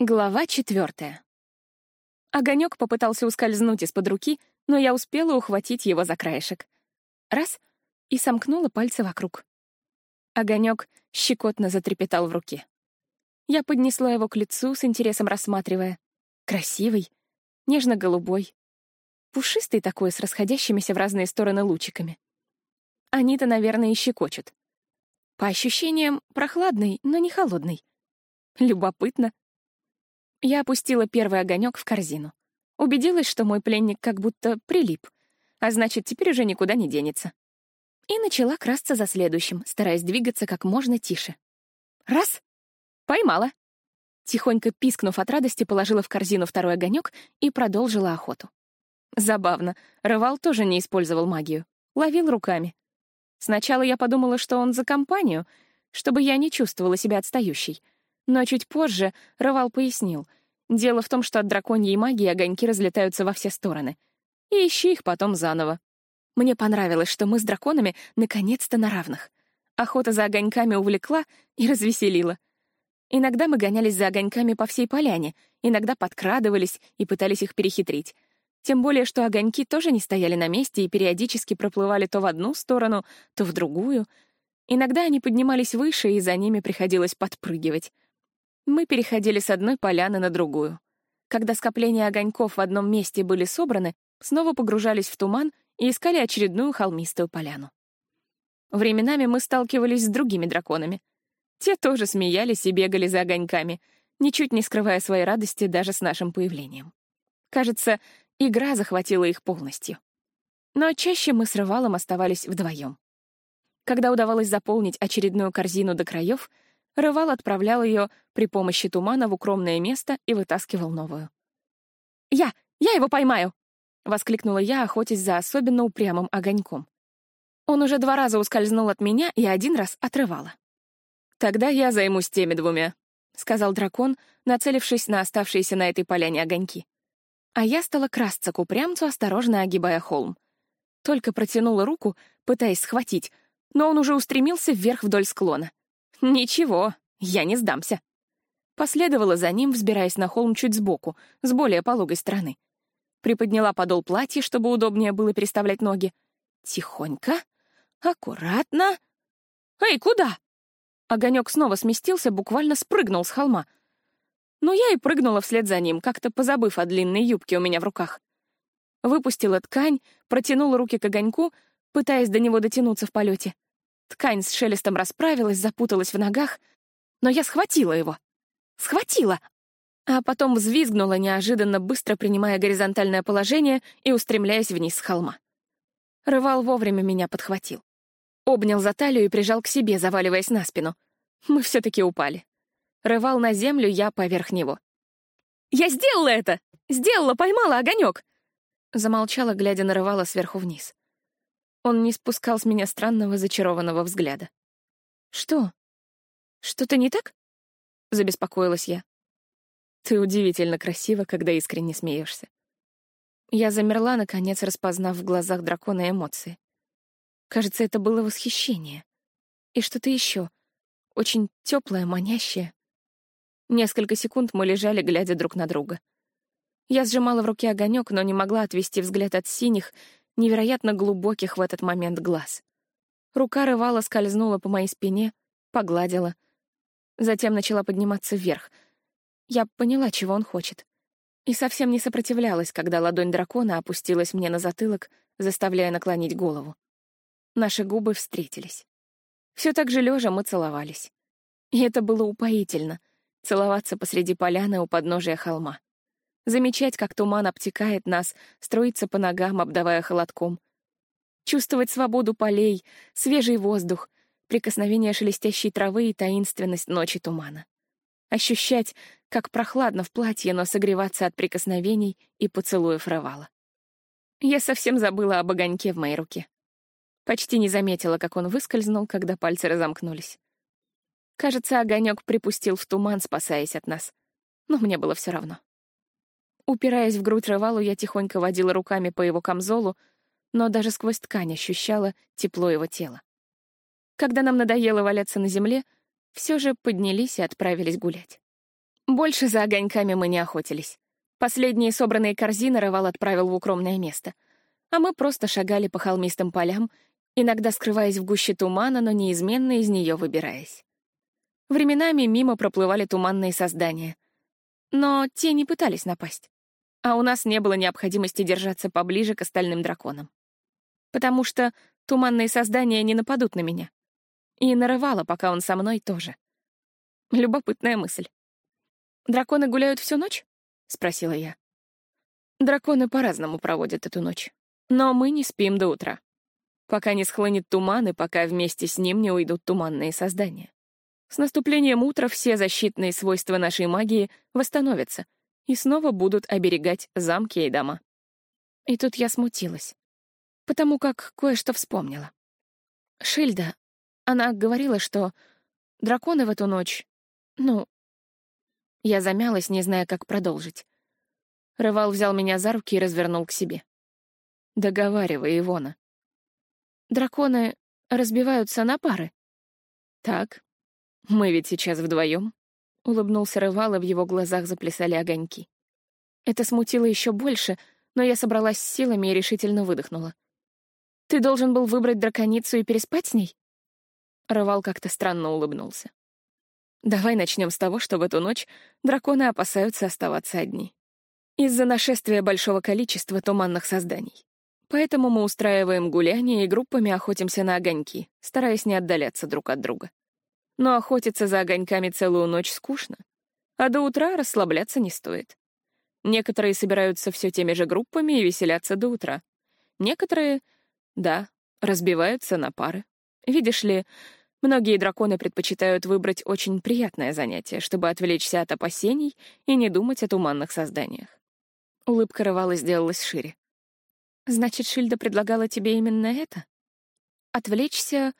Глава четвертая. Огонек попытался ускользнуть из-под руки, но я успела ухватить его за краешек. Раз — и сомкнула пальцы вокруг. Огонек щекотно затрепетал в руке. Я поднесла его к лицу, с интересом рассматривая. Красивый, нежно-голубой, пушистый такой, с расходящимися в разные стороны лучиками. Они-то, наверное, и щекочут. По ощущениям, прохладный, но не холодный. Любопытно. Я опустила первый огонек в корзину. Убедилась, что мой пленник как будто прилип, а значит, теперь уже никуда не денется. И начала красться за следующим, стараясь двигаться как можно тише. Раз! Поймала. Тихонько пискнув от радости, положила в корзину второй огонек и продолжила охоту. Забавно, Рывал тоже не использовал магию. Ловил руками. Сначала я подумала, что он за компанию, чтобы я не чувствовала себя отстающей — но чуть позже Рывал пояснил. Дело в том, что от драконьей магии огоньки разлетаются во все стороны. И ищи их потом заново. Мне понравилось, что мы с драконами наконец-то на равных. Охота за огоньками увлекла и развеселила. Иногда мы гонялись за огоньками по всей поляне, иногда подкрадывались и пытались их перехитрить. Тем более, что огоньки тоже не стояли на месте и периодически проплывали то в одну сторону, то в другую. Иногда они поднимались выше, и за ними приходилось подпрыгивать. Мы переходили с одной поляны на другую. Когда скопления огоньков в одном месте были собраны, снова погружались в туман и искали очередную холмистую поляну. Временами мы сталкивались с другими драконами. Те тоже смеялись и бегали за огоньками, ничуть не скрывая своей радости даже с нашим появлением. Кажется, игра захватила их полностью. Но чаще мы с Рывалом оставались вдвоем. Когда удавалось заполнить очередную корзину до краев — Рывал отправлял ее при помощи тумана в укромное место и вытаскивал новую. «Я! Я его поймаю!» — воскликнула я, охотясь за особенно упрямым огоньком. Он уже два раза ускользнул от меня и один раз отрывала. «Тогда я займусь теми двумя», — сказал дракон, нацелившись на оставшиеся на этой поляне огоньки. А я стала красться к упрямцу, осторожно огибая холм. Только протянула руку, пытаясь схватить, но он уже устремился вверх вдоль склона. Ничего, я не сдамся. Последовала за ним, взбираясь на холм чуть сбоку, с более пологой стороны. Приподняла подол платья, чтобы удобнее было переставлять ноги. Тихонько, аккуратно. «Эй, куда?» Огонек снова сместился, буквально спрыгнул с холма. Но я и прыгнула вслед за ним, как-то позабыв о длинной юбке у меня в руках. Выпустила ткань, протянула руки к огоньку, пытаясь до него дотянуться в полете. Ткань с шелестом расправилась, запуталась в ногах, но я схватила его. Схватила! А потом взвизгнула, неожиданно быстро принимая горизонтальное положение и устремляясь вниз с холма. Рывал вовремя меня подхватил. Обнял за талию и прижал к себе, заваливаясь на спину. Мы все-таки упали. Рывал на землю, я поверх него. «Я сделала это! Сделала, поймала огонек!» Замолчала, глядя на Рывала сверху вниз. Он не спускал с меня странного зачарованного взгляда. «Что? Что-то не так?» — забеспокоилась я. «Ты удивительно красива, когда искренне смеешься». Я замерла, наконец распознав в глазах дракона эмоции. Кажется, это было восхищение. И что-то еще, очень теплое, манящее. Несколько секунд мы лежали, глядя друг на друга. Я сжимала в руке огонек, но не могла отвести взгляд от синих, невероятно глубоких в этот момент глаз. Рука рывала скользнула по моей спине, погладила. Затем начала подниматься вверх. Я поняла, чего он хочет. И совсем не сопротивлялась, когда ладонь дракона опустилась мне на затылок, заставляя наклонить голову. Наши губы встретились. Все так же лежа мы целовались. И это было упоительно — целоваться посреди поляны у подножия холма замечать, как туман обтекает нас, струится по ногам, обдавая холодком. Чувствовать свободу полей, свежий воздух, прикосновение шелестящей травы и таинственность ночи тумана. Ощущать, как прохладно в платье, но согреваться от прикосновений и поцелуев рывала. Я совсем забыла об огоньке в моей руке. Почти не заметила, как он выскользнул, когда пальцы разомкнулись. Кажется, огонек припустил в туман, спасаясь от нас. Но мне было все равно. Упираясь в грудь Рывалу, я тихонько водила руками по его камзолу, но даже сквозь ткань ощущала тепло его тела. Когда нам надоело валяться на земле, все же поднялись и отправились гулять. Больше за огоньками мы не охотились. Последние собранные корзины Рывал отправил в укромное место. А мы просто шагали по холмистым полям, иногда скрываясь в гуще тумана, но неизменно из нее выбираясь. Временами мимо проплывали туманные создания. Но те не пытались напасть. А у нас не было необходимости держаться поближе к остальным драконам. Потому что туманные создания не нападут на меня. И нарывала, пока он со мной, тоже. Любопытная мысль. «Драконы гуляют всю ночь?» — спросила я. Драконы по-разному проводят эту ночь. Но мы не спим до утра. Пока не схлынет туман, и пока вместе с ним не уйдут туманные создания. С наступлением утра все защитные свойства нашей магии восстановятся и снова будут оберегать замки и дома. И тут я смутилась, потому как кое-что вспомнила. Шильда, она говорила, что драконы в эту ночь, ну... Я замялась, не зная, как продолжить. Рывал взял меня за руки и развернул к себе. Договаривай, Ивона. Драконы разбиваются на пары. Так, мы ведь сейчас вдвоем. Улыбнулся Рывал, и в его глазах заплясали огоньки. Это смутило еще больше, но я собралась с силами и решительно выдохнула. «Ты должен был выбрать драконицу и переспать с ней?» Рывал как-то странно улыбнулся. «Давай начнем с того, что в эту ночь драконы опасаются оставаться одни. Из-за нашествия большого количества туманных созданий. Поэтому мы устраиваем гуляния и группами охотимся на огоньки, стараясь не отдаляться друг от друга. Но охотиться за огоньками целую ночь скучно, а до утра расслабляться не стоит. Некоторые собираются все теми же группами и веселятся до утра. Некоторые, да, разбиваются на пары. Видишь ли, многие драконы предпочитают выбрать очень приятное занятие, чтобы отвлечься от опасений и не думать о туманных созданиях. Улыбка Рывала сделалась шире. Значит, Шильда предлагала тебе именно это? Отвлечься,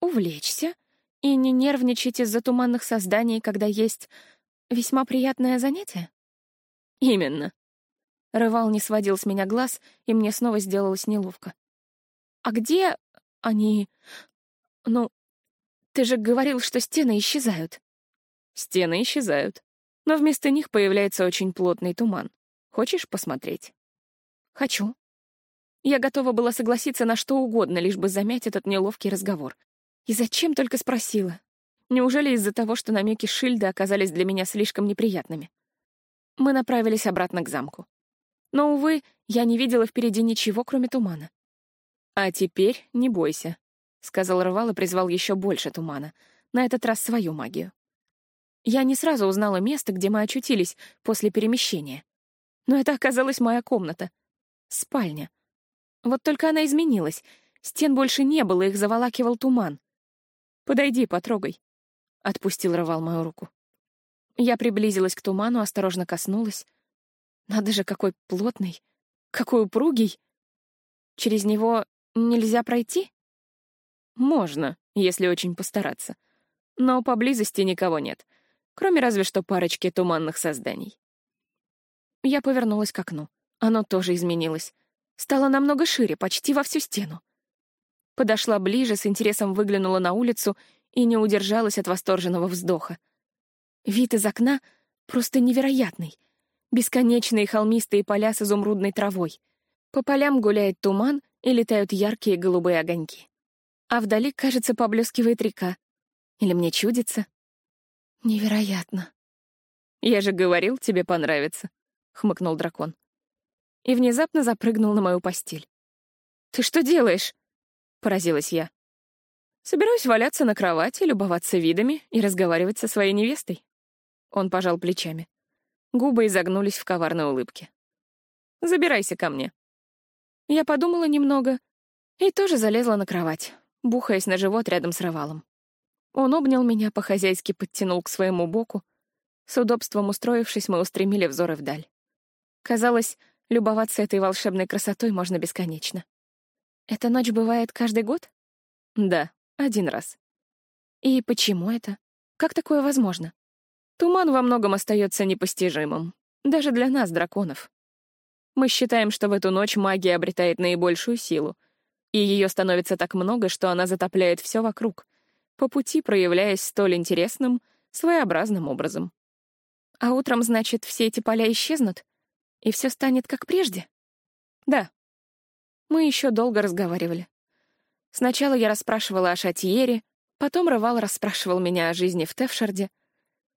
увлечься и не нервничать из-за туманных созданий, когда есть весьма приятное занятие? Именно. Рывал не сводил с меня глаз, и мне снова сделалось неловко. А где они... Ну, ты же говорил, что стены исчезают. Стены исчезают, но вместо них появляется очень плотный туман. Хочешь посмотреть? Хочу. Я готова была согласиться на что угодно, лишь бы замять этот неловкий разговор. И зачем только спросила? Неужели из-за того, что намеки Шильда оказались для меня слишком неприятными? Мы направились обратно к замку. Но, увы, я не видела впереди ничего, кроме тумана. «А теперь не бойся», — сказал Рывал и призвал еще больше тумана, на этот раз свою магию. Я не сразу узнала место, где мы очутились после перемещения. Но это оказалась моя комната. Спальня. Вот только она изменилась. Стен больше не было, их заволакивал туман. «Подойди, потрогай», — отпустил Рывал мою руку. Я приблизилась к туману, осторожно коснулась. Надо же, какой плотный, какой упругий. Через него нельзя пройти? Можно, если очень постараться. Но поблизости никого нет, кроме разве что парочки туманных созданий. Я повернулась к окну. Оно тоже изменилось стала намного шире, почти во всю стену. Подошла ближе, с интересом выглянула на улицу и не удержалась от восторженного вздоха. Вид из окна просто невероятный. Бесконечные холмистые поля с изумрудной травой. По полям гуляет туман и летают яркие голубые огоньки. А вдали, кажется, поблескивает река. Или мне чудится? Невероятно. «Я же говорил, тебе понравится», — хмыкнул дракон и внезапно запрыгнул на мою постель. «Ты что делаешь?» — поразилась я. «Собираюсь валяться на кровати, любоваться видами и разговаривать со своей невестой». Он пожал плечами. Губы изогнулись в коварной улыбке. «Забирайся ко мне». Я подумала немного и тоже залезла на кровать, бухаясь на живот рядом с Ровалом. Он обнял меня, по-хозяйски подтянул к своему боку. С удобством устроившись, мы устремили взоры вдаль. Казалось, Любоваться этой волшебной красотой можно бесконечно. Эта ночь бывает каждый год? Да, один раз. И почему это? Как такое возможно? Туман во многом остается непостижимым, даже для нас, драконов. Мы считаем, что в эту ночь магия обретает наибольшую силу, и ее становится так много, что она затопляет все вокруг, по пути проявляясь столь интересным, своеобразным образом. А утром, значит, все эти поля исчезнут? И все станет как прежде? Да. Мы еще долго разговаривали. Сначала я расспрашивала о Шатьере, потом Рывал расспрашивал меня о жизни в Тевшарде,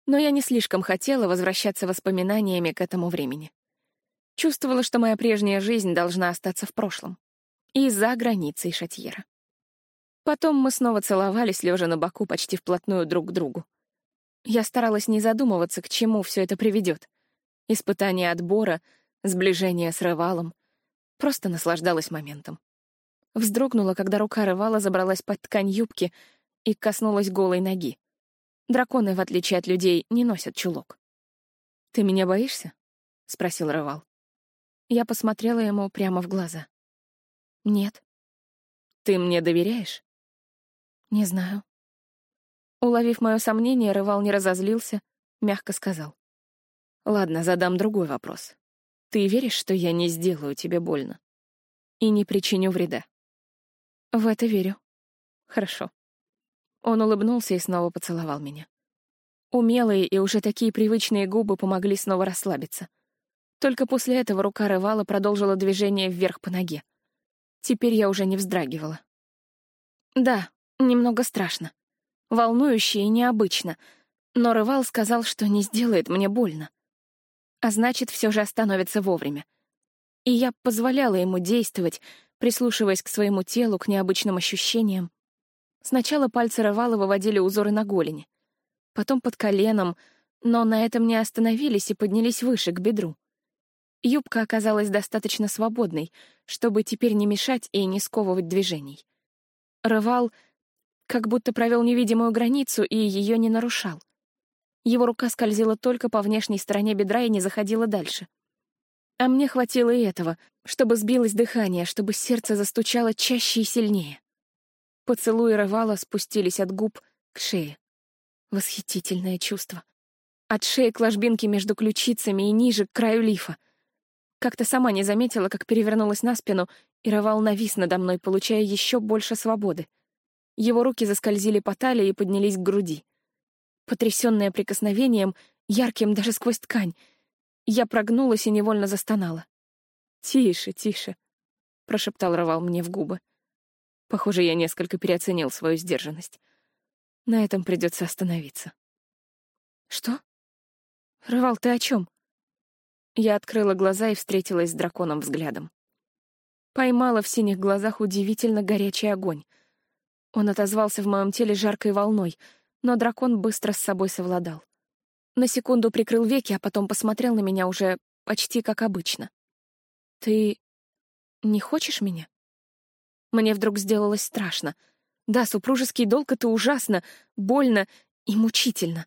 но я не слишком хотела возвращаться воспоминаниями к этому времени. Чувствовала, что моя прежняя жизнь должна остаться в прошлом. И за границей Шатьера. Потом мы снова целовались, лежа на боку почти вплотную друг к другу. Я старалась не задумываться, к чему все это приведет. Испытание отбора, сближение с Рывалом. Просто наслаждалась моментом. Вздрогнула, когда рука Рывала забралась под ткань юбки и коснулась голой ноги. Драконы, в отличие от людей, не носят чулок. «Ты меня боишься?» — спросил Рывал. Я посмотрела ему прямо в глаза. «Нет». «Ты мне доверяешь?» «Не знаю». Уловив мое сомнение, Рывал не разозлился, мягко сказал. «Ладно, задам другой вопрос. Ты веришь, что я не сделаю тебе больно? И не причиню вреда?» «В это верю». «Хорошо». Он улыбнулся и снова поцеловал меня. Умелые и уже такие привычные губы помогли снова расслабиться. Только после этого рука Рывала продолжила движение вверх по ноге. Теперь я уже не вздрагивала. Да, немного страшно волнующе и необычно, но Рывал сказал, что не сделает мне больно. А значит, все же остановится вовремя. И я позволяла ему действовать, прислушиваясь к своему телу, к необычным ощущениям. Сначала пальцы Рывала выводили узоры на голени, потом под коленом, но на этом не остановились и поднялись выше, к бедру. Юбка оказалась достаточно свободной, чтобы теперь не мешать и не сковывать движений. Рывал — как будто провел невидимую границу и ее не нарушал. Его рука скользила только по внешней стороне бедра и не заходила дальше. А мне хватило и этого, чтобы сбилось дыхание, чтобы сердце застучало чаще и сильнее. Поцелуи рывала спустились от губ к шее. Восхитительное чувство. От шеи к ложбинке между ключицами и ниже, к краю лифа. Как-то сама не заметила, как перевернулась на спину, и рывал навис надо мной, получая еще больше свободы. Его руки заскользили по талии и поднялись к груди. Потрясённая прикосновением, ярким даже сквозь ткань, я прогнулась и невольно застонала. «Тише, тише», — прошептал Ровал мне в губы. Похоже, я несколько переоценил свою сдержанность. На этом придется остановиться. «Что? Рывал, ты о чем? Я открыла глаза и встретилась с драконом взглядом. Поймала в синих глазах удивительно горячий огонь — он отозвался в моем теле жаркой волной, но дракон быстро с собой совладал. На секунду прикрыл веки, а потом посмотрел на меня уже почти как обычно. «Ты не хочешь меня?» Мне вдруг сделалось страшно. Да, супружеский долг — это ужасно, больно и мучительно.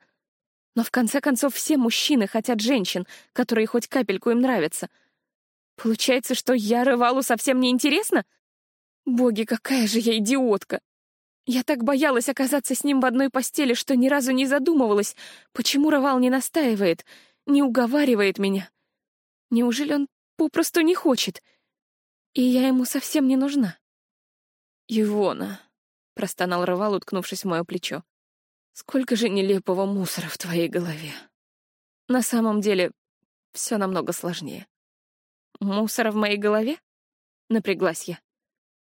Но в конце концов все мужчины хотят женщин, которые хоть капельку им нравятся. Получается, что я Рывалу совсем не интересна? Боги, какая же я идиотка! Я так боялась оказаться с ним в одной постели, что ни разу не задумывалась, почему Равал не настаивает, не уговаривает меня. Неужели он попросту не хочет? И я ему совсем не нужна. «Ивона», — простонал Равал, уткнувшись в мое плечо, — «сколько же нелепого мусора в твоей голове». На самом деле, все намного сложнее. «Мусора в моей голове?» — напряглась я.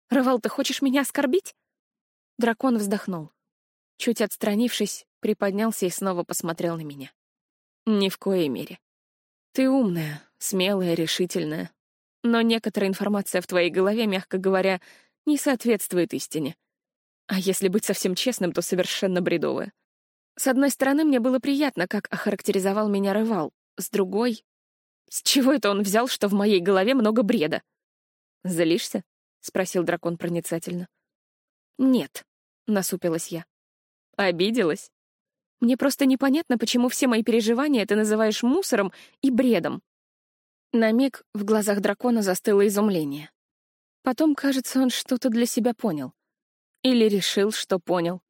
«Равал, ты хочешь меня оскорбить?» Дракон вздохнул. Чуть отстранившись, приподнялся и снова посмотрел на меня. «Ни в коей мере. Ты умная, смелая, решительная. Но некоторая информация в твоей голове, мягко говоря, не соответствует истине. А если быть совсем честным, то совершенно бредовая. С одной стороны, мне было приятно, как охарактеризовал меня Рывал. С другой... С чего это он взял, что в моей голове много бреда? «Злишься?» — спросил дракон проницательно. «Нет», — насупилась я. «Обиделась? Мне просто непонятно, почему все мои переживания ты называешь мусором и бредом». На миг в глазах дракона застыло изумление. Потом, кажется, он что-то для себя понял. Или решил, что понял.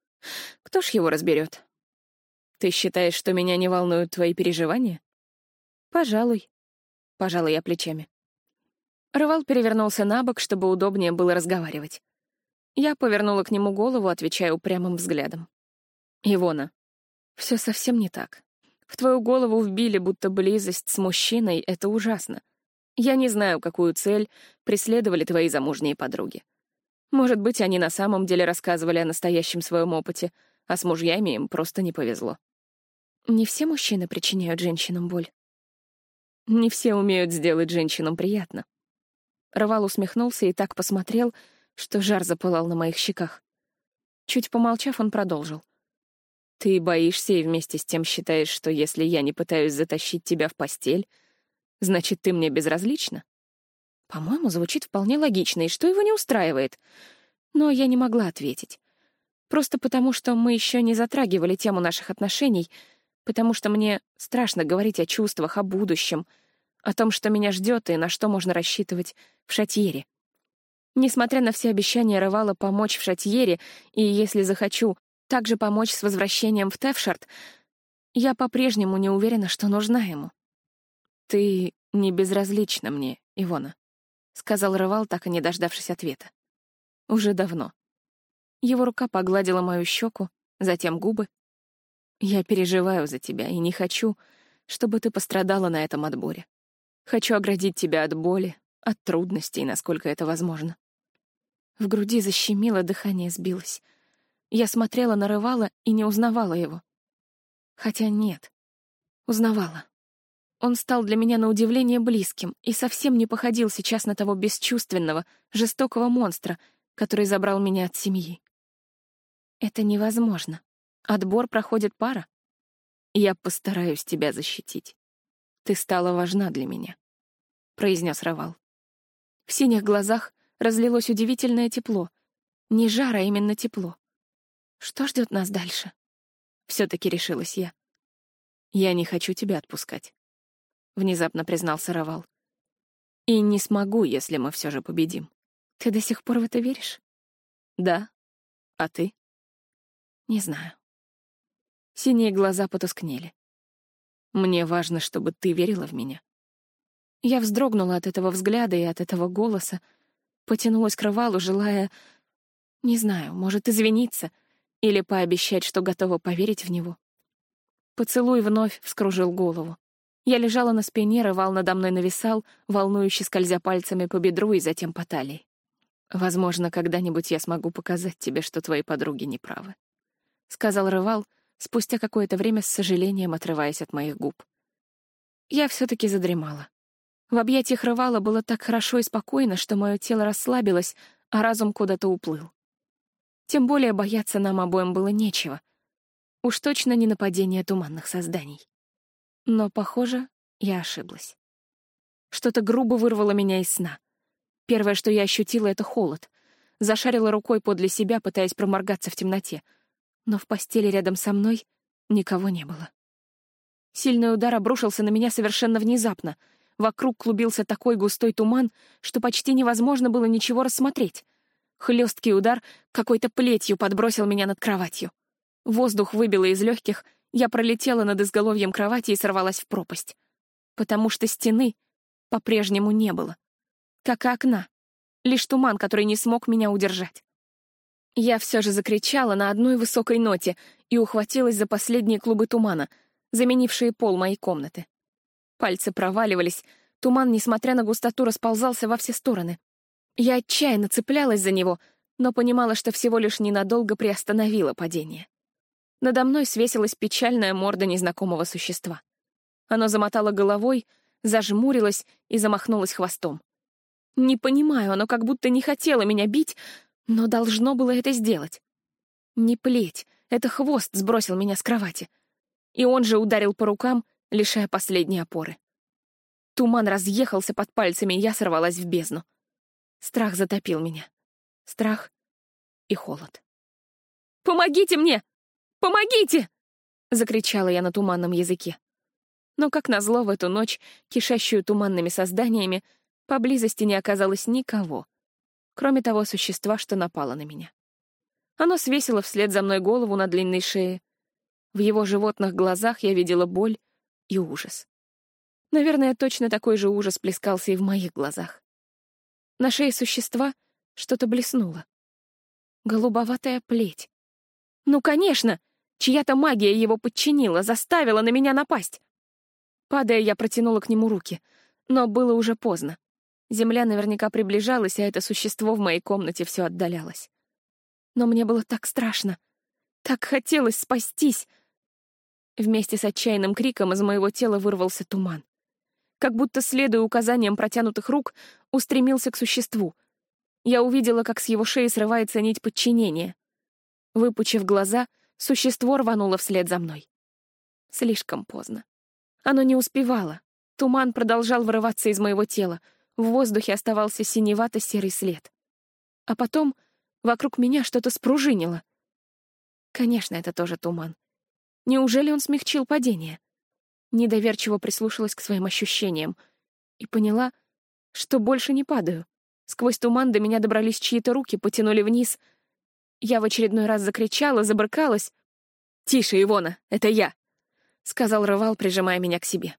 Кто ж его разберет? Ты считаешь, что меня не волнуют твои переживания? Пожалуй. Пожалуй, я плечами. Рывал перевернулся на бок, чтобы удобнее было разговаривать. Я повернула к нему голову, отвечая упрямым взглядом. «Ивона, все совсем не так. В твою голову вбили, будто близость с мужчиной — это ужасно. Я не знаю, какую цель преследовали твои замужние подруги. Может быть, они на самом деле рассказывали о настоящем своем опыте, а с мужьями им просто не повезло. Не все мужчины причиняют женщинам боль. Не все умеют сделать женщинам приятно. Рывал усмехнулся и так посмотрел, что жар запылал на моих щеках. Чуть помолчав, он продолжил. «Ты боишься и вместе с тем считаешь, что если я не пытаюсь затащить тебя в постель, значит, ты мне безразлична?» По-моему, звучит вполне логично, и что его не устраивает? Но я не могла ответить. Просто потому, что мы еще не затрагивали тему наших отношений, потому что мне страшно говорить о чувствах, о будущем, о том, что меня ждет и на что можно рассчитывать в Шатьере. Несмотря на все обещания Рывала помочь в Шатьере, и, если захочу, также помочь с возвращением в Тевшарт, я по-прежнему не уверена, что нужна ему. «Ты не безразлична мне, Ивона», — сказал Рывал, так и не дождавшись ответа. «Уже давно». Его рука погладила мою щеку, затем губы. «Я переживаю за тебя и не хочу, чтобы ты пострадала на этом отборе. Хочу оградить тебя от боли, от трудностей, насколько это возможно. В груди защемило, дыхание сбилось. Я смотрела на Рывала и не узнавала его. Хотя нет, узнавала. Он стал для меня на удивление близким и совсем не походил сейчас на того бесчувственного, жестокого монстра, который забрал меня от семьи. Это невозможно. Отбор проходит пара. Я постараюсь тебя защитить. Ты стала важна для меня, — произнес Равал. В синих глазах разлилось удивительное тепло. Не жара, именно тепло. Что ждет нас дальше? Все-таки решилась я. Я не хочу тебя отпускать, внезапно признался Равал. И не смогу, если мы все же победим. Ты до сих пор в это веришь? Да. А ты? Не знаю. Синие глаза потускнели. Мне важно, чтобы ты верила в меня. Я вздрогнула от этого взгляда и от этого голоса, потянулась к рывалу, желая, не знаю, может, извиниться или пообещать, что готова поверить в него. Поцелуй вновь вскружил голову. Я лежала на спине, рывал надо мной нависал, волнующе скользя пальцами по бедру и затем по талии. «Возможно, когда-нибудь я смогу показать тебе, что твои подруги неправы», — сказал рывал, спустя какое-то время с сожалением отрываясь от моих губ. Я все-таки задремала. В объятиях рывала было так хорошо и спокойно, что мое тело расслабилось, а разум куда-то уплыл. Тем более бояться нам обоим было нечего. Уж точно не нападение туманных созданий. Но, похоже, я ошиблась. Что-то грубо вырвало меня из сна. Первое, что я ощутила, — это холод. Зашарила рукой подле себя, пытаясь проморгаться в темноте. Но в постели рядом со мной никого не было. Сильный удар обрушился на меня совершенно внезапно — Вокруг клубился такой густой туман, что почти невозможно было ничего рассмотреть. Хлесткий удар какой-то плетью подбросил меня над кроватью. Воздух выбило из легких, я пролетела над изголовьем кровати и сорвалась в пропасть. Потому что стены по-прежнему не было. Как и окна. Лишь туман, который не смог меня удержать. Я все же закричала на одной высокой ноте и ухватилась за последние клубы тумана, заменившие пол моей комнаты. Пальцы проваливались, туман, несмотря на густоту, расползался во все стороны. Я отчаянно цеплялась за него, но понимала, что всего лишь ненадолго приостановила падение. Надо мной свесилась печальная морда незнакомого существа. Оно замотало головой, зажмурилось и замахнулось хвостом. Не понимаю, оно как будто не хотело меня бить, но должно было это сделать. Не плеть, это хвост сбросил меня с кровати. И он же ударил по рукам, лишая последней опоры. Туман разъехался под пальцами, и я сорвалась в бездну. Страх затопил меня. Страх и холод. «Помогите мне! Помогите!» — закричала я на туманном языке. Но, как назло, в эту ночь, кишащую туманными созданиями, поблизости не оказалось никого, кроме того существа, что напало на меня. Оно свесило вслед за мной голову на длинной шее. В его животных глазах я видела боль и ужас. Наверное, точно такой же ужас плескался и в моих глазах. На шее существа что-то блеснуло. Голубоватая плеть. Ну, конечно! Чья-то магия его подчинила, заставила на меня напасть. Падая, я протянула к нему руки, но было уже поздно. Земля наверняка приближалась, а это существо в моей комнате все отдалялось. Но мне было так страшно. Так хотелось спастись. Вместе с отчаянным криком из моего тела вырвался туман. Как будто, следуя указаниям протянутых рук, устремился к существу. Я увидела, как с его шеи срывается нить подчинения. Выпучив глаза, существо рвануло вслед за мной. Слишком поздно. Оно не успевало. Туман продолжал вырываться из моего тела. В воздухе оставался синевато-серый след. А потом вокруг меня что-то спружинило. Конечно, это тоже туман. Неужели он смягчил падение? Недоверчиво прислушалась к своим ощущениям и поняла, что больше не падаю. Сквозь туман до меня добрались чьи-то руки, потянули вниз. Я в очередной раз закричала, забрыкалась. «Тише, Ивона, это я!» — сказал Рывал, прижимая меня к себе.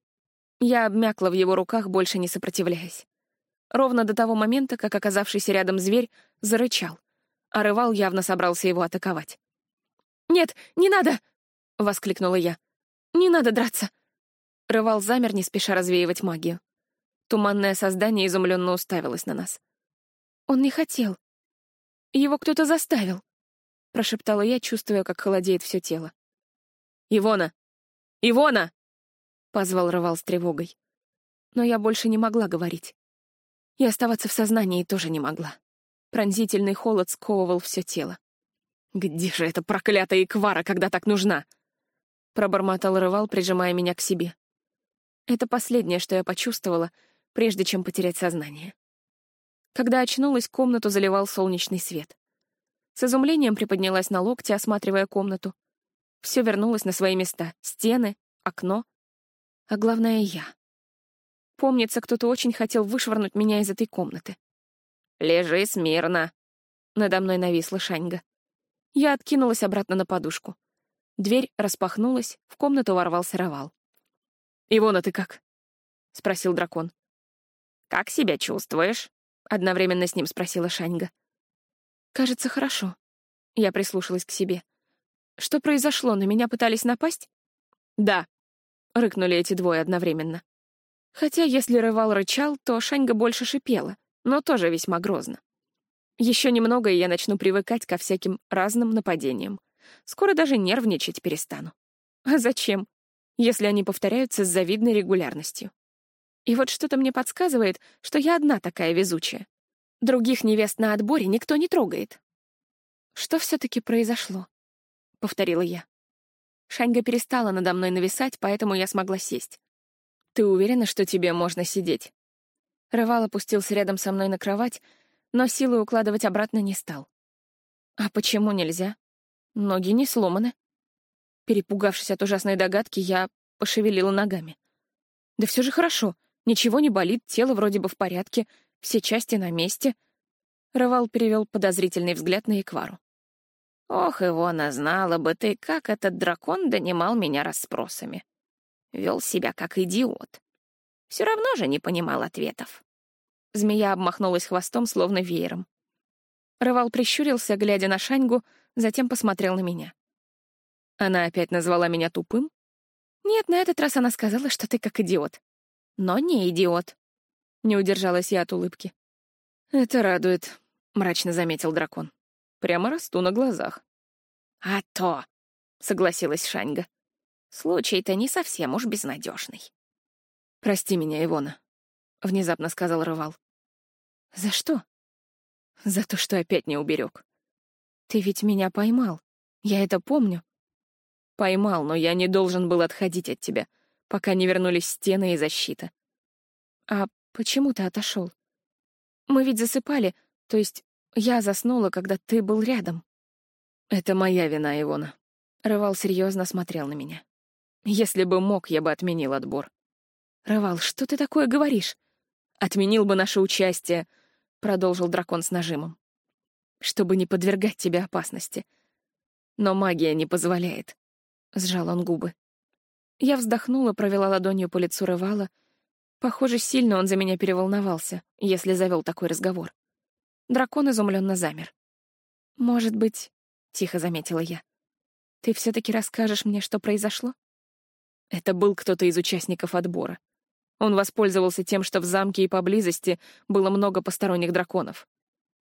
Я обмякла в его руках, больше не сопротивляясь. Ровно до того момента, как оказавшийся рядом зверь зарычал, а Рывал явно собрался его атаковать. «Нет, не надо!» — воскликнула я. «Не надо драться!» Рывал замер, не спеша развеивать магию. Туманное создание изумленно уставилось на нас. «Он не хотел. Его кто-то заставил», — прошептала я, чувствуя, как холодеет все тело. «Ивона! Ивона!» — позвал Рывал с тревогой. Но я больше не могла говорить. И оставаться в сознании тоже не могла. Пронзительный холод сковывал все тело. «Где же эта проклятая Иквара, когда так нужна?» Пробормотал Рывал, прижимая меня к себе. Это последнее, что я почувствовала, прежде чем потерять сознание. Когда очнулась, комнату заливал солнечный свет. С изумлением приподнялась на локте, осматривая комнату. Все вернулось на свои места — стены, окно, а главное — я. Помнится, кто-то очень хотел вышвырнуть меня из этой комнаты. «Лежи смирно!» Надо мной нависла Шаньга. Я откинулась обратно на подушку. Дверь распахнулась, в комнату ворвался Равал. «Ивона, ты как?» — спросил дракон. «Как себя чувствуешь?» — одновременно с ним спросила Шаньга. «Кажется, хорошо». Я прислушалась к себе. «Что произошло? На меня пытались напасть?» «Да», — рыкнули эти двое одновременно. Хотя, если рывал рычал, то Шаньга больше шипела, но тоже весьма грозно. Еще немного, и я начну привыкать ко всяким разным нападениям. Скоро даже нервничать перестану. А зачем, если они повторяются с завидной регулярностью? И вот что-то мне подсказывает, что я одна такая везучая. Других невест на отборе никто не трогает. Что все-таки произошло? — повторила я. Шаньга перестала надо мной нависать, поэтому я смогла сесть. «Ты уверена, что тебе можно сидеть?» Рывал опустился рядом со мной на кровать, но силы укладывать обратно не стал. А почему нельзя? Ноги не сломаны. Перепугавшись от ужасной догадки, я пошевелила ногами. Да все же хорошо, ничего не болит, тело вроде бы в порядке, все части на месте. Рывал перевел подозрительный взгляд на Эквару. «Ох, Ивона, знала бы ты, как этот дракон донимал меня расспросами. Вел себя как идиот. Все равно же не понимал ответов. Змея обмахнулась хвостом, словно веером. Рывал прищурился, глядя на Шаньгу, затем посмотрел на меня. Она опять назвала меня тупым? Нет, на этот раз она сказала, что ты как идиот. Но не идиот. Не удержалась я от улыбки. Это радует, мрачно заметил дракон. Прямо расту на глазах. А то, согласилась Шаньга. Случай-то не совсем уж безнадежный. Прости меня, Ивона, внезапно сказал Рывал. За что? За то, что опять не уберег. Ты ведь меня поймал. Я это помню. Поймал, но я не должен был отходить от тебя, пока не вернулись стены и защита. А почему ты отошел? Мы ведь засыпали, то есть я заснула, когда ты был рядом. Это моя вина, Ивона. Рывал серьезно смотрел на меня. Если бы мог, я бы отменил отбор. Рывал, что ты такое говоришь? Отменил бы наше участие, продолжил дракон с нажимом. «Чтобы не подвергать тебя опасности. Но магия не позволяет», — сжал он губы. Я вздохнула, провела ладонью по лицу Рывала. Похоже, сильно он за меня переволновался, если завел такой разговор. Дракон изумленно замер. «Может быть», — тихо заметила я, — Ты все-таки расскажешь мне, что произошло? Это был кто-то из участников отбора. Он воспользовался тем, что в замке и поблизости было много посторонних драконов.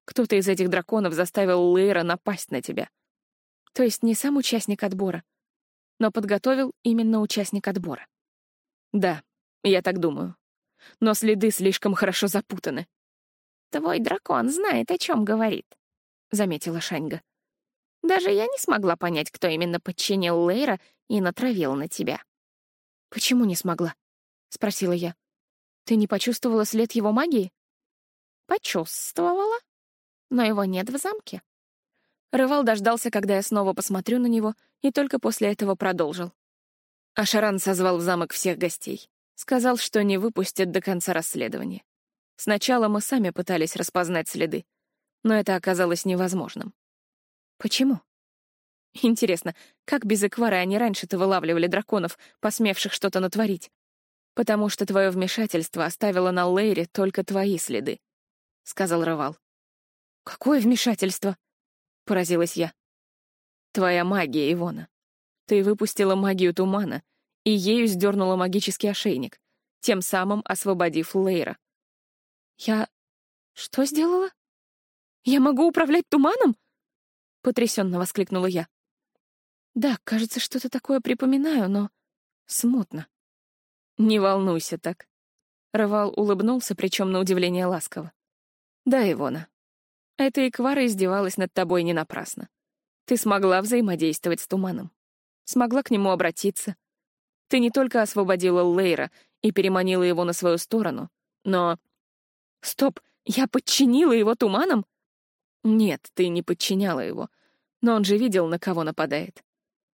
Кто-то из этих драконов заставил Лейра напасть на тебя. То есть не сам участник отбора, но подготовил именно участник отбора. Да, я так думаю. Но следы слишком хорошо запутаны. «Твой дракон знает, о чем говорит», — заметила Шаньга. «Даже я не смогла понять, кто именно подчинил Лейра и натравил на тебя». «Почему не смогла?» — спросила я. «Ты не почувствовала след его магии?» «Почувствовала, но его нет в замке». Рывал дождался, когда я снова посмотрю на него, и только после этого продолжил. Ашаран созвал в замок всех гостей. Сказал, что не выпустят до конца расследования. Сначала мы сами пытались распознать следы, но это оказалось невозможным. Почему? Интересно, как без Эквара они раньше-то вылавливали драконов, посмевших что-то натворить? Потому что твое вмешательство оставило на Лейре только твои следы, — сказал Рывал. Какое вмешательство? — поразилась я. Твоя магия, Ивона. Ты выпустила магию тумана, и ею сдернула магический ошейник, тем самым освободив Лейра. Я... что сделала? Я могу управлять туманом? Потрясенно воскликнула я. Да, кажется, что-то такое припоминаю, но смутно. Не волнуйся так. Рывал улыбнулся, причем на удивление ласково. Да, Ивона. Эта Эквара издевалась над тобой не напрасно. Ты смогла взаимодействовать с туманом. Смогла к нему обратиться. Ты не только освободила Лейра и переманила его на свою сторону, но... Стоп, я подчинила его туманом? Нет, ты не подчиняла его. Но он же видел, на кого нападает.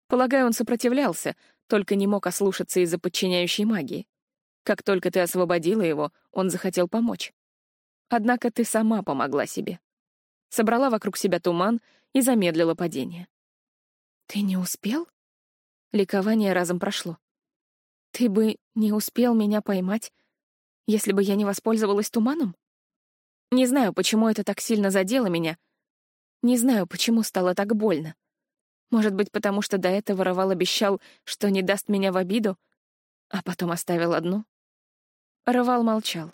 Полагаю, он сопротивлялся, только не мог ослушаться из-за подчиняющей магии. Как только ты освободила его, он захотел помочь. Однако ты сама помогла себе. Собрала вокруг себя туман и замедлила падение. «Ты не успел?» Ликование разом прошло. «Ты бы не успел меня поймать, если бы я не воспользовалась туманом?» Не знаю, почему это так сильно задело меня. Не знаю, почему стало так больно. Может быть, потому что до этого Ровал обещал, что не даст меня в обиду, а потом оставил одну? Ровал молчал.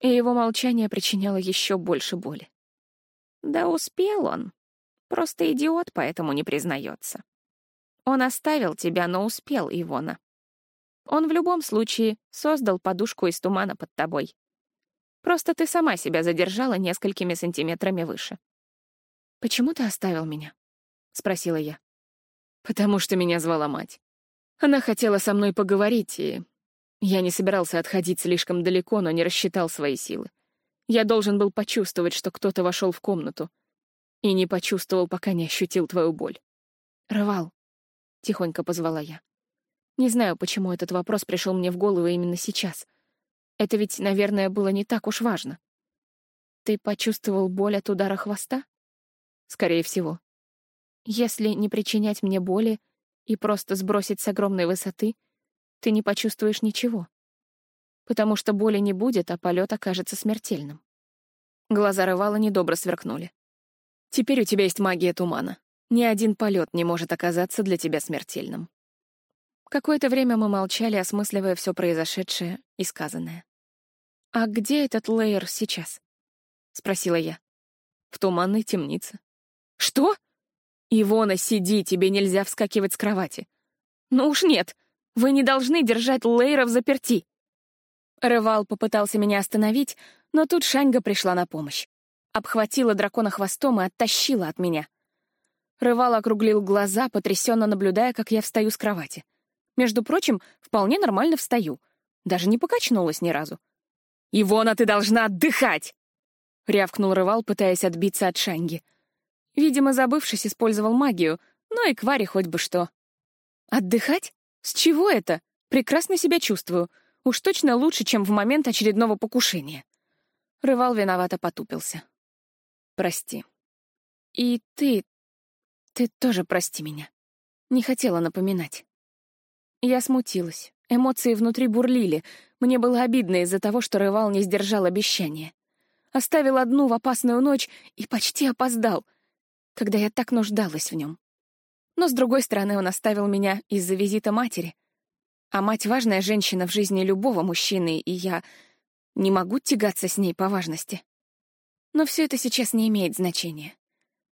И его молчание причиняло еще больше боли. Да успел он. Просто идиот, поэтому не признается. Он оставил тебя, но успел, Ивона. Он в любом случае создал подушку из тумана под тобой. Просто ты сама себя задержала несколькими сантиметрами выше. «Почему ты оставил меня?» — спросила я. «Потому что меня звала мать. Она хотела со мной поговорить, и я не собирался отходить слишком далеко, но не рассчитал свои силы. Я должен был почувствовать, что кто-то вошел в комнату, и не почувствовал, пока не ощутил твою боль. «Рывал», — тихонько позвала я. Не знаю, почему этот вопрос пришел мне в голову именно сейчас. Это ведь, наверное, было не так уж важно. Ты почувствовал боль от удара хвоста? Скорее всего. Если не причинять мне боли и просто сбросить с огромной высоты, ты не почувствуешь ничего. Потому что боли не будет, а полет окажется смертельным. Глаза Рывала недобро сверкнули. Теперь у тебя есть магия тумана. Ни один полет не может оказаться для тебя смертельным. Какое-то время мы молчали, осмысливая все произошедшее и сказанное. «А где этот Лейер сейчас?» — спросила я. «В туманной темнице». «Что?» «Ивона, сиди, тебе нельзя вскакивать с кровати». «Ну уж нет, вы не должны держать Лейра в заперти». Рывал попытался меня остановить, но тут Шаньга пришла на помощь. Обхватила дракона хвостом и оттащила от меня. Рывал округлил глаза, потрясенно наблюдая, как я встаю с кровати. Между прочим, вполне нормально встаю. Даже не покачнулась ни разу. «Ивона, ты должна отдыхать!» — рявкнул Рывал, пытаясь отбиться от Шанги. Видимо, забывшись, использовал магию, но и Квари хоть бы что. «Отдыхать? С чего это? Прекрасно себя чувствую. Уж точно лучше, чем в момент очередного покушения». Рывал виновато потупился. «Прости. И ты... ты тоже прости меня. Не хотела напоминать». Я смутилась. Эмоции внутри бурлили. Мне было обидно из-за того, что Рывал не сдержал обещания. Оставил одну в опасную ночь и почти опоздал, когда я так нуждалась в нем. Но, с другой стороны, он оставил меня из-за визита матери. А мать — важная женщина в жизни любого мужчины, и я не могу тягаться с ней по важности. Но все это сейчас не имеет значения.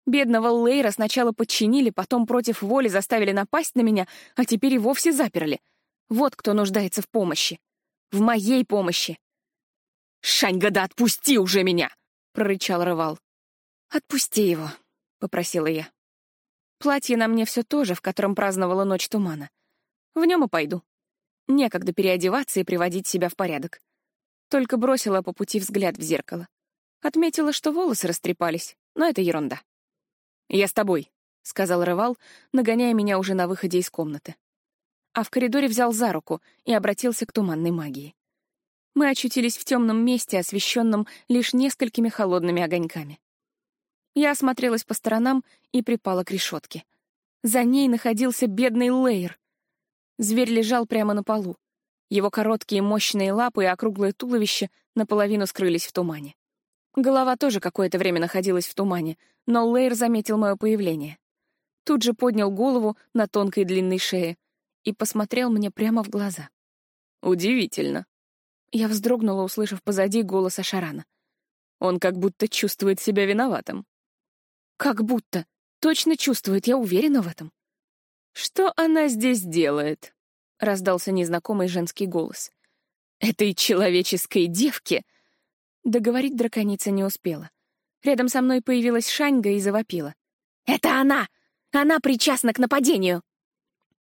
Бедного Лейра сначала подчинили, потом против воли заставили напасть на меня, а теперь и вовсе заперли. Вот кто нуждается в помощи. В моей помощи. «Шаньга, да отпусти уже меня!» — прорычал Рывал. «Отпусти его», — попросила я. Платье на мне все то же, в котором праздновала ночь тумана. В нем и пойду. Некогда переодеваться и приводить себя в порядок. Только бросила по пути взгляд в зеркало. Отметила, что волосы растрепались, но это ерунда. «Я с тобой», — сказал Рывал, нагоняя меня уже на выходе из комнаты. А в коридоре взял за руку и обратился к туманной магии. Мы очутились в темном месте, освещенном лишь несколькими холодными огоньками. Я осмотрелась по сторонам и припала к решетке. За ней находился бедный Лейр. Зверь лежал прямо на полу. Его короткие мощные лапы и округлое туловище наполовину скрылись в тумане. Голова тоже какое-то время находилась в тумане, но Лейр заметил мое появление. Тут же поднял голову на тонкой длинной шее и посмотрел мне прямо в глаза. «Удивительно». Я вздрогнула, услышав позади голос Ашарана. Он как будто чувствует себя виноватым. Как будто. Точно чувствует, я уверена в этом. «Что она здесь делает?» — раздался незнакомый женский голос. «Этой человеческой девке!» Договорить драконица не успела. Рядом со мной появилась Шаньга и завопила. «Это она! Она причастна к нападению!»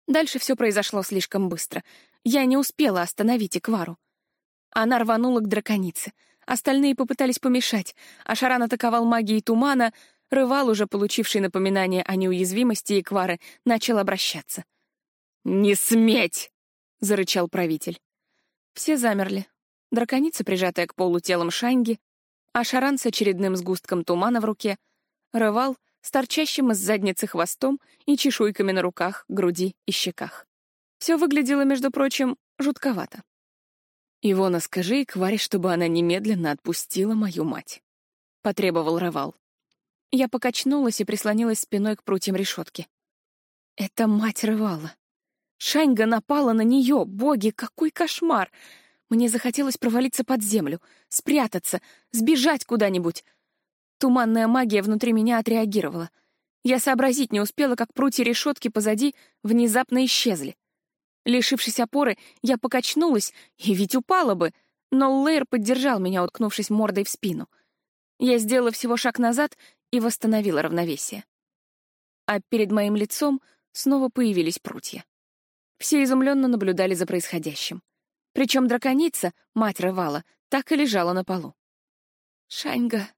Дальше все произошло слишком быстро. Я не успела остановить Эквару. Она рванула к драконице. Остальные попытались помешать, а Шаран атаковал магией тумана, Рывал, уже получивший напоминание о неуязвимости Эквары, начал обращаться. «Не сметь!» — зарычал правитель. Все замерли. Драконица, прижатая к полу телом Шаньги, а Шаран с очередным сгустком тумана в руке, Рывал с торчащим из задницы хвостом и чешуйками на руках, груди и щеках. Все выглядело, между прочим, жутковато. «Ивона, скажи Экваре, чтобы она немедленно отпустила мою мать», — потребовал Рывал. Я покачнулась и прислонилась спиной к прутьям решетки. Это мать рывала. Шаньга напала на нее. Боги, какой кошмар! Мне захотелось провалиться под землю, спрятаться, сбежать куда-нибудь. Туманная магия внутри меня отреагировала. Я сообразить не успела, как прутья решетки позади внезапно исчезли. Лишившись опоры, я покачнулась, и ведь упала бы, но Лейр поддержал меня, уткнувшись мордой в спину. Я сделала всего шаг назад и восстановила равновесие. А перед моим лицом снова появились прутья. Все изумленно наблюдали за происходящим. Причем драконица, мать рывала, так и лежала на полу. «Шаньга,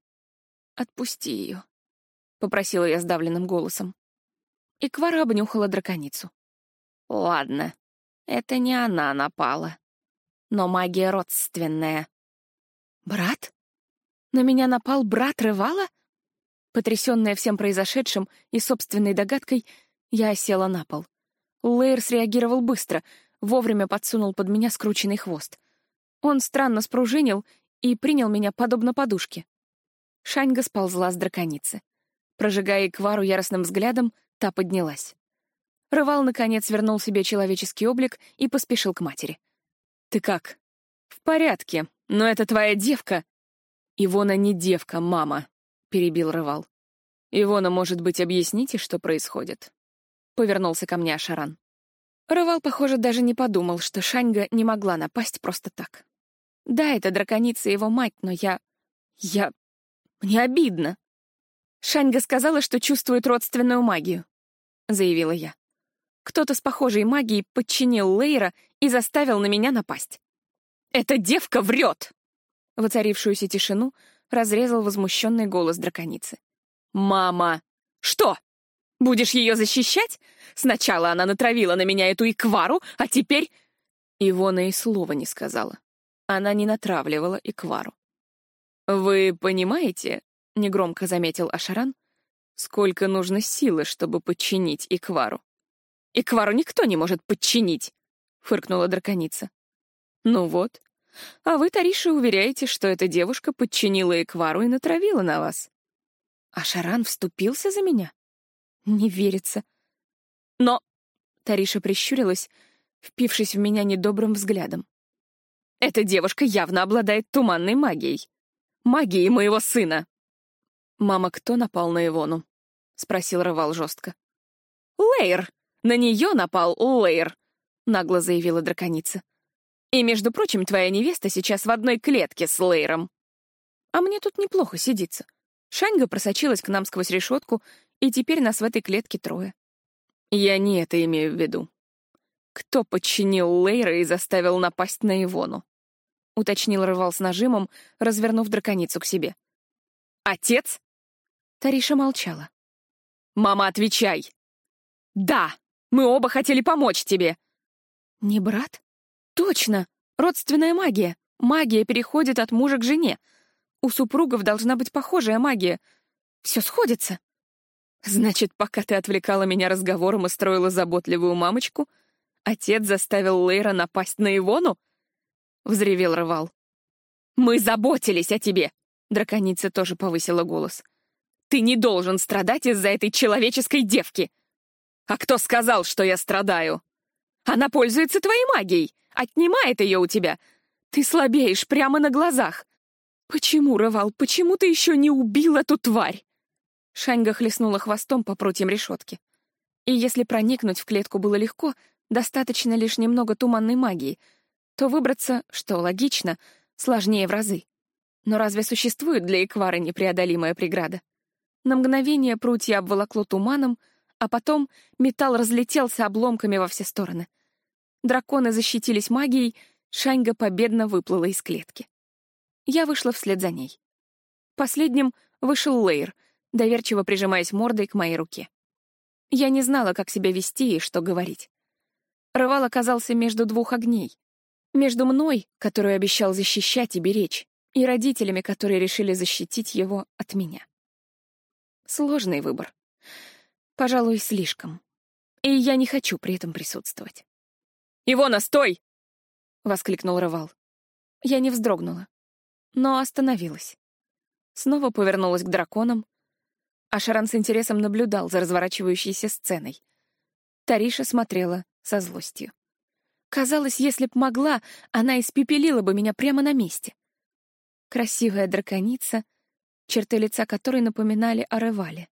отпусти ее», — попросила я сдавленным голосом. И Квара обнюхала драконицу. «Ладно, это не она напала, но магия родственная». «Брат? На меня напал брат Рывала?» Потрясённая всем произошедшим и собственной догадкой, я осела на пол. Лейр среагировал быстро, вовремя подсунул под меня скрученный хвост. Он странно спружинил и принял меня подобно подушке. Шаньга сползла с драконицы. Прожигая Эквару яростным взглядом, та поднялась. Рывал, наконец, вернул себе человеческий облик и поспешил к матери. «Ты как?» «В порядке, но это твоя девка...» «Ивона не девка, мама», — перебил Рывал. «Ивона, может быть, объясните, что происходит?» Повернулся ко мне Ашаран. Рывал, похоже, даже не подумал, что Шаньга не могла напасть просто так. Да, это драконица его мать, но я... Я... Мне обидно. Шаньга сказала, что чувствует родственную магию, — заявила я. Кто-то с похожей магией подчинил Лейра и заставил на меня напасть. «Эта девка врет!» Воцарившуюся тишину разрезал возмущенный голос драконицы. «Мама! Что? Будешь ее защищать? Сначала она натравила на меня эту иквару, а теперь...» Ивона и слова не сказала. Она не натравливала иквару. «Вы понимаете, — негромко заметил Ашаран, — сколько нужно силы, чтобы подчинить иквару?» «Иквару никто не может подчинить!» — фыркнула драконица. «Ну вот, а вы, Тариша, уверяете, что эта девушка подчинила Эквару и натравила на вас. А Шаран вступился за меня? Не верится. Но...» Тариша прищурилась, впившись в меня недобрым взглядом. «Эта девушка явно обладает туманной магией. Магией моего сына!» «Мама, кто напал на Ивону?» — спросил Рывал жестко. «Лейр! На нее напал Лейр!» — нагло заявила драконица. «И, между прочим, твоя невеста сейчас в одной клетке с Лейром. А мне тут неплохо сидится. Шаньга просочилась к нам сквозь решетку, и теперь нас в этой клетке трое. Я не это имею в виду. Кто подчинил Лейра и заставил напасть на Ивону? Уточнил Рывал с нажимом, развернув драконицу к себе. «Отец?» Тариша молчала. «Мама, отвечай!» «Да, мы оба хотели помочь тебе!» «Не брат?» «Точно! Родственная магия. Магия переходит от мужа к жене. У супругов должна быть похожая магия. Все сходится!» «Значит, пока ты отвлекала меня разговором и строила заботливую мамочку, отец заставил Лейра напасть на Ивону?» — взревел Рывал. «Мы заботились о тебе!» — драконица тоже повысила голос. «Ты не должен страдать из-за этой человеческой девки!» «А кто сказал, что я страдаю?» «Она пользуется твоей магией, отнимает ее у тебя. Ты слабеешь прямо на глазах. Почему, Рывал, почему ты еще не убил эту тварь?» Шаньга хлестнула хвостом по прутьям решетки. И если проникнуть в клетку было легко, достаточно лишь немного туманной магии, то выбраться, что логично, сложнее в разы. Но разве существует для Эквара непреодолимая преграда? На мгновение прутья обволокло туманом, а потом металл разлетелся обломками во все стороны. Драконы защитились магией, Шаньга победно выплыла из клетки. Я вышла вслед за ней. Последним вышел Лейр — доверчиво прижимаясь мордой к моей руке. Я не знала, как себя вести и что говорить. Рывал оказался между двух огней. Между мной, который обещал защищать и беречь, и родителями, которые решили защитить его от меня. Сложный выбор. Пожалуй, слишком. И я не хочу при этом присутствовать. «Ивона, стой!» — воскликнул Рывал. Я не вздрогнула, но остановилась. Снова повернулась к драконам, а Шаран с интересом наблюдал за разворачивающейся сценой. Тариша смотрела со злостью. Казалось, если б могла, она испепелила бы меня прямо на месте. Красивая драконица, черты лица которой напоминали о Ревале.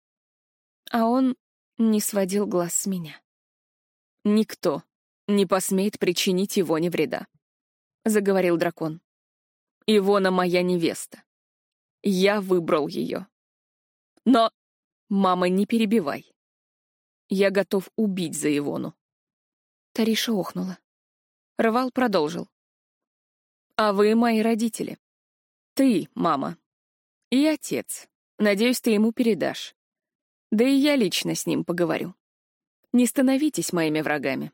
А он не сводил глаз с меня. «Никто не посмеет причинить его ни вреда», — заговорил дракон. «Ивона моя невеста. Я выбрал ее. Но «Мама, не перебивай. Я готов убить за Ивону». Тариша охнула. Рвал продолжил. «А вы мои родители. Ты, мама. И отец. Надеюсь, ты ему передашь. Да и я лично с ним поговорю. Не становитесь моими врагами.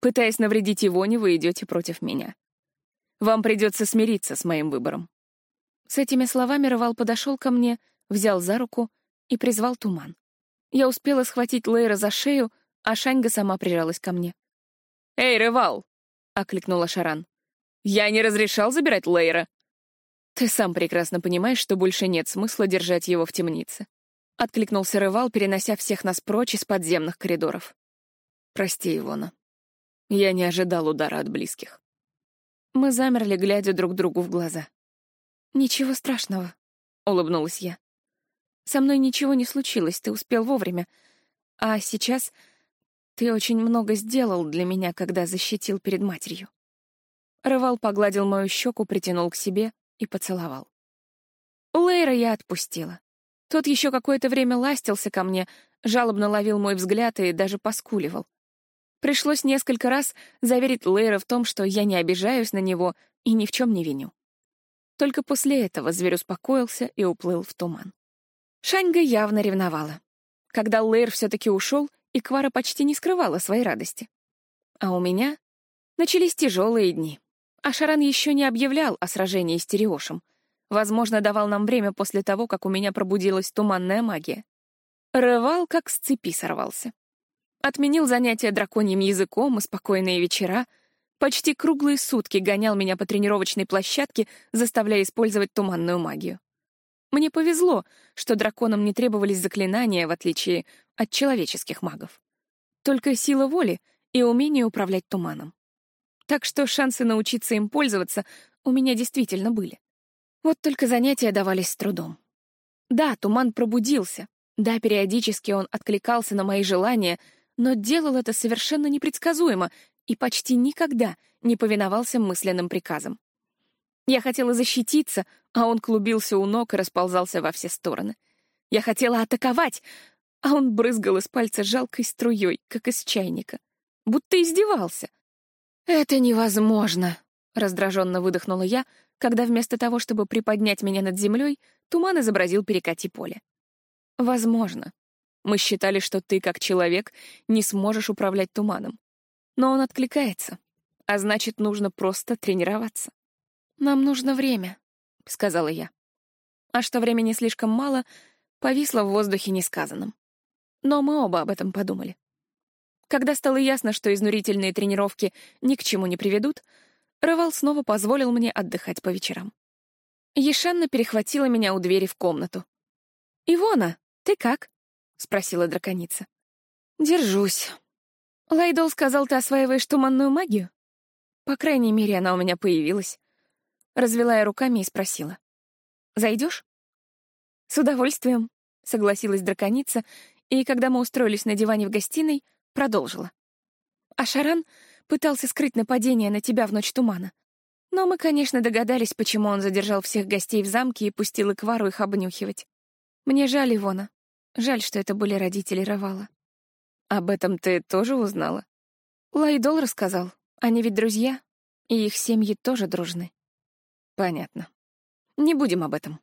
Пытаясь навредить Ивоне, вы идете против меня. Вам придется смириться с моим выбором». С этими словами Рывал подошел ко мне, взял за руку и призвал туман. Я успела схватить Лейра за шею, а Шаньга сама прижалась ко мне. «Эй, Рывал!» — окликнула Шаран. «Я не разрешал забирать Лейра!» «Ты сам прекрасно понимаешь, что больше нет смысла держать его в темнице», — откликнулся Рывал, перенося всех нас прочь из подземных коридоров. «Прости, Ивона. Я не ожидал удара от близких». Мы замерли, глядя друг другу в глаза. «Ничего страшного», — улыбнулась я. Со мной ничего не случилось, ты успел вовремя. А сейчас ты очень много сделал для меня, когда защитил перед матерью. Рывал погладил мою щеку, притянул к себе и поцеловал. Лейра я отпустила. Тот еще какое-то время ластился ко мне, жалобно ловил мой взгляд и даже поскуливал. Пришлось несколько раз заверить Лейра в том, что я не обижаюсь на него и ни в чем не виню. Только после этого зверь успокоился и уплыл в туман. Шаньга явно ревновала. Когда Лейр все-таки ушел, Иквара почти не скрывала своей радости. А у меня начались тяжелые дни. А Шаран еще не объявлял о сражении с Териошем. Возможно, давал нам время после того, как у меня пробудилась туманная магия. Рывал, как с цепи сорвался. Отменил занятия драконьим языком и спокойные вечера. Почти круглые сутки гонял меня по тренировочной площадке, заставляя использовать туманную магию. Мне повезло, что драконам не требовались заклинания, в отличие от человеческих магов. только сила воли и умение управлять туманом. Так что шансы научиться им пользоваться у меня действительно были. Вот только занятия давались с трудом. Да, туман пробудился. Да, периодически он откликался на мои желания, но делал это совершенно непредсказуемо и почти никогда не повиновался мысленным приказам. Я хотела защититься, а он клубился у ног и расползался во все стороны. Я хотела атаковать, а он брызгал из пальца жалкой струей, как из чайника. Будто издевался. «Это невозможно», — раздраженно выдохнула я, когда вместо того, чтобы приподнять меня над землей, туман изобразил перекати поле. «Возможно. Мы считали, что ты, как человек, не сможешь управлять туманом. Но он откликается, а значит, нужно просто тренироваться. «Нам нужно время», — сказала я. А что времени слишком мало, повисло в воздухе несказанным. Но мы оба об этом подумали. Когда стало ясно, что изнурительные тренировки ни к чему не приведут, Рывал снова позволил мне отдыхать по вечерам. Ешанна перехватила меня у двери в комнату. «Ивона, ты как?» — спросила драконица. «Держусь. Лайдол сказал, ты осваиваешь туманную магию?» По крайней мере, она у меня появилась. Развела я руками и спросила. «Зайдешь?» «С удовольствием», — согласилась драконица, и, когда мы устроились на диване в гостиной, продолжила. А Шаран пытался скрыть нападение на тебя в ночь тумана. Но мы, конечно, догадались, почему он задержал всех гостей в замке и пустил Эквару их обнюхивать. Мне жаль Ивона. Жаль, что это были родители Равала. Об этом ты тоже узнала? Лайдол рассказал. Они ведь друзья, и их семьи тоже дружны. Понятно. Не будем об этом.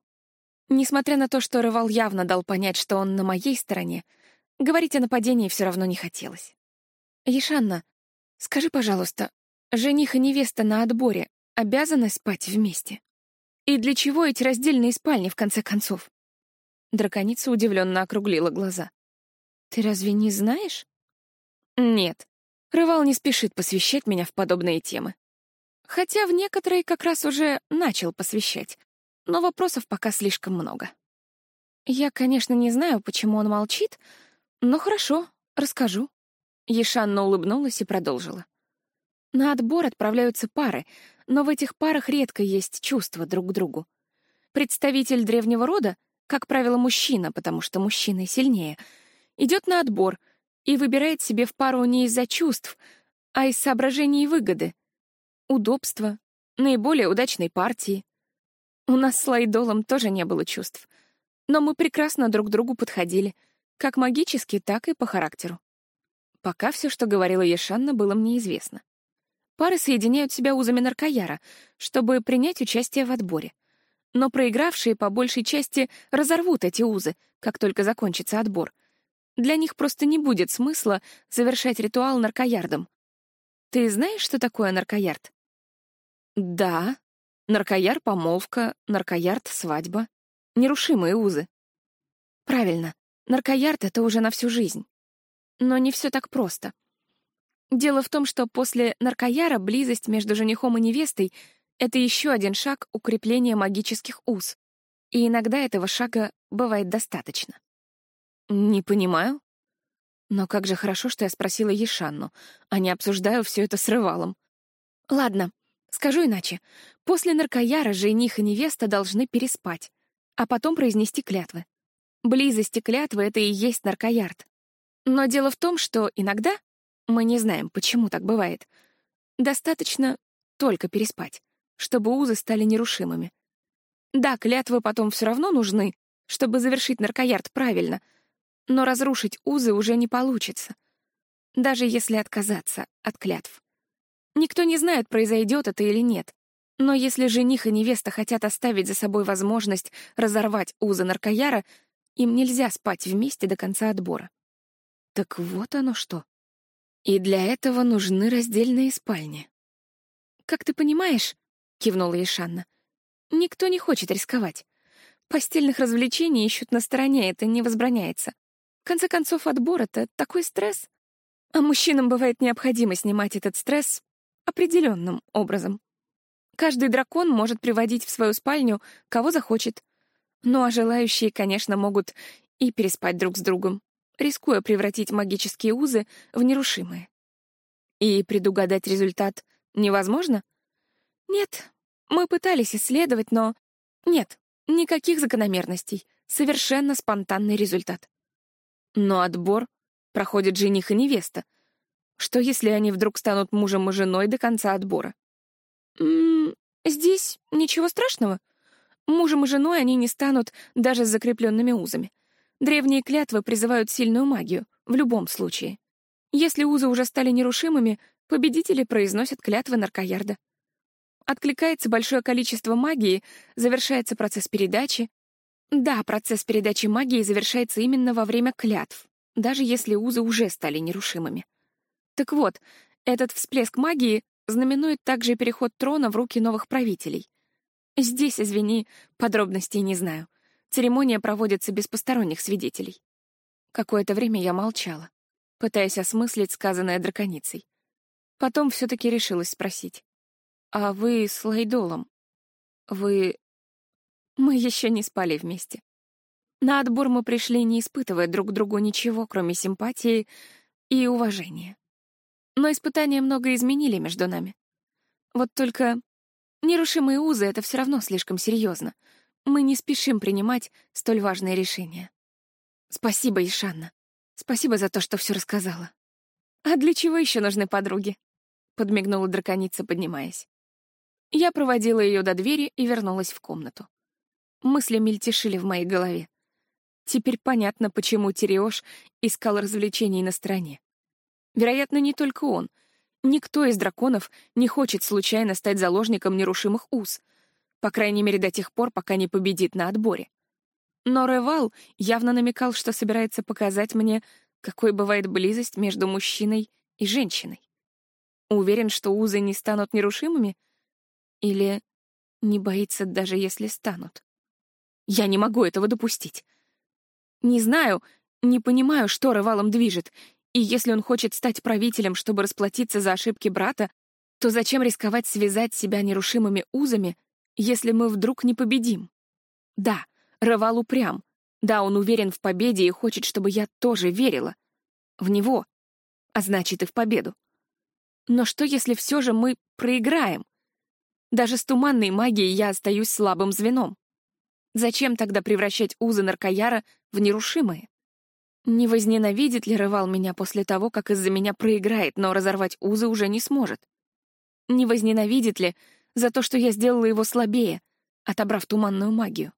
Несмотря на то, что Рывал явно дал понять, что он на моей стороне, говорить о нападении все равно не хотелось. «Ешанна, скажи, пожалуйста, жених и невеста на отборе обязаны спать вместе? И для чего эти раздельные спальни, в конце концов?» Драконица удивленно округлила глаза. «Ты разве не знаешь?» «Нет. Рывал не спешит посвящать меня в подобные темы. Хотя в некоторые как раз уже начал посвящать, но вопросов пока слишком много. Я, конечно, не знаю, почему он молчит, но хорошо, расскажу. Ешанна улыбнулась и продолжила. На отбор отправляются пары, но в этих парах редко есть чувства друг к другу. Представитель древнего рода, как правило, мужчина, потому что мужчина сильнее, идет на отбор и выбирает себе в пару не из-за чувств, а из соображений выгоды — удобства, наиболее удачной партии. У нас с Лайдолом тоже не было чувств, но мы прекрасно друг другу подходили, как магически, так и по характеру. Пока все, что говорила Ешанна, было мне известно. Пары соединяют себя узами наркояра, чтобы принять участие в отборе. Но проигравшие по большей части разорвут эти узы, как только закончится отбор. Для них просто не будет смысла завершать ритуал наркоярдом. Ты знаешь, что такое наркоярд? Да. Наркояр — помолвка, наркоярд — свадьба. Нерушимые узы. Правильно. Наркоярд — это уже на всю жизнь. Но не все так просто. Дело в том, что после наркояра близость между женихом и невестой — это еще один шаг укрепления магических уз. И иногда этого шага бывает достаточно. Не понимаю. Но как же хорошо, что я спросила Ешанну, а не обсуждаю все это с Рывалом. Ладно, Скажу иначе. После наркояра жених и невеста должны переспать, а потом произнести клятвы. Близость и клятвы — это и есть наркоярд. Но дело в том, что иногда, мы не знаем, почему так бывает, достаточно только переспать, чтобы узы стали нерушимыми. Да, клятвы потом все равно нужны, чтобы завершить наркоярд правильно, но разрушить узы уже не получится, даже если отказаться от клятв. Никто не знает, произойдет это или нет. Но если жених и невеста хотят оставить за собой возможность разорвать узы наркояра, им нельзя спать вместе до конца отбора. Так вот оно что. И для этого нужны раздельные спальни. «Как ты понимаешь», — кивнула Ишанна, — «никто не хочет рисковать. Постельных развлечений ищут на стороне, это не возбраняется. В конце концов, отбор — это такой стресс. А мужчинам бывает необходимо снимать этот стресс определенным образом. Каждый дракон может приводить в свою спальню кого захочет. Ну а желающие, конечно, могут и переспать друг с другом. рискуя превратить магические узы в нерушимые. И предугадать результат невозможно? Нет, мы пытались исследовать, но... Нет, никаких закономерностей, совершенно спонтанный результат. Но отбор проходит жених и невеста. Что, если они вдруг станут мужем и женой до конца отбора? М -м, здесь ничего страшного. Мужем и женой они не станут даже с закрепленными узами. Древние клятвы призывают сильную магию, в любом случае. Если узы уже стали нерушимыми, победители произносят клятвы наркоярда. Откликается большое количество магии, завершается процесс передачи. Да, процесс передачи магии завершается именно во время клятв, даже если узы уже стали нерушимыми. Так вот, этот всплеск магии знаменует также переход трона в руки новых правителей. Здесь, извини, подробностей не знаю. Церемония проводится без посторонних свидетелей. Какое-то время я молчала, пытаясь осмыслить сказанное драконицей. Потом все-таки решилась спросить. «А вы с Лайдолом? Вы...» Мы еще не спали вместе. На отбор мы пришли, не испытывая друг другу ничего, кроме симпатии и уважения. Но испытания много изменили между нами. Вот только нерушимые узы — это все равно слишком серьезно — мы не спешим принимать столь важные решения. Спасибо, Ишанна. Спасибо за то, что все рассказала. А для чего еще нужны подруги? Подмигнула драконица, поднимаясь. Я проводила ее до двери и вернулась в комнату. Мысли мельтешили в моей голове. Теперь понятно, почему Тереош искал развлечений на стороне. Вероятно, не только он. Никто из драконов не хочет случайно стать заложником нерушимых уз — по крайней мере, до тех пор, пока не победит на отборе. Но Ревал явно намекал, что собирается показать мне, какой бывает близость между мужчиной и женщиной. Уверен, что узы не станут нерушимыми? Или не боится, даже если станут? Я не могу этого допустить. Не знаю, не понимаю, что Ревалом движет, и если он хочет стать правителем, чтобы расплатиться за ошибки брата, то зачем рисковать связать себя нерушимыми узами если мы вдруг не победим? Да, Рывал упрям. Да, он уверен в победе и хочет, чтобы я тоже верила. В него. А значит, и в победу. Но что, если все же мы проиграем? Даже с туманной магией я остаюсь слабым звеном. Зачем тогда превращать узы наркояра в нерушимые? Не возненавидит ли Рывал меня после того, как из-за меня проиграет, но разорвать узы уже не сможет? Не возненавидит ли, за то, что я сделала его слабее, отобрав туманную магию.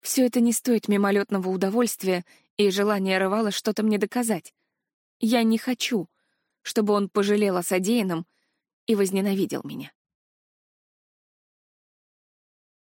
Все это не стоит мимолетного удовольствия и желания Рывала что-то мне доказать. Я не хочу, чтобы он пожалел о содеянном и возненавидел меня.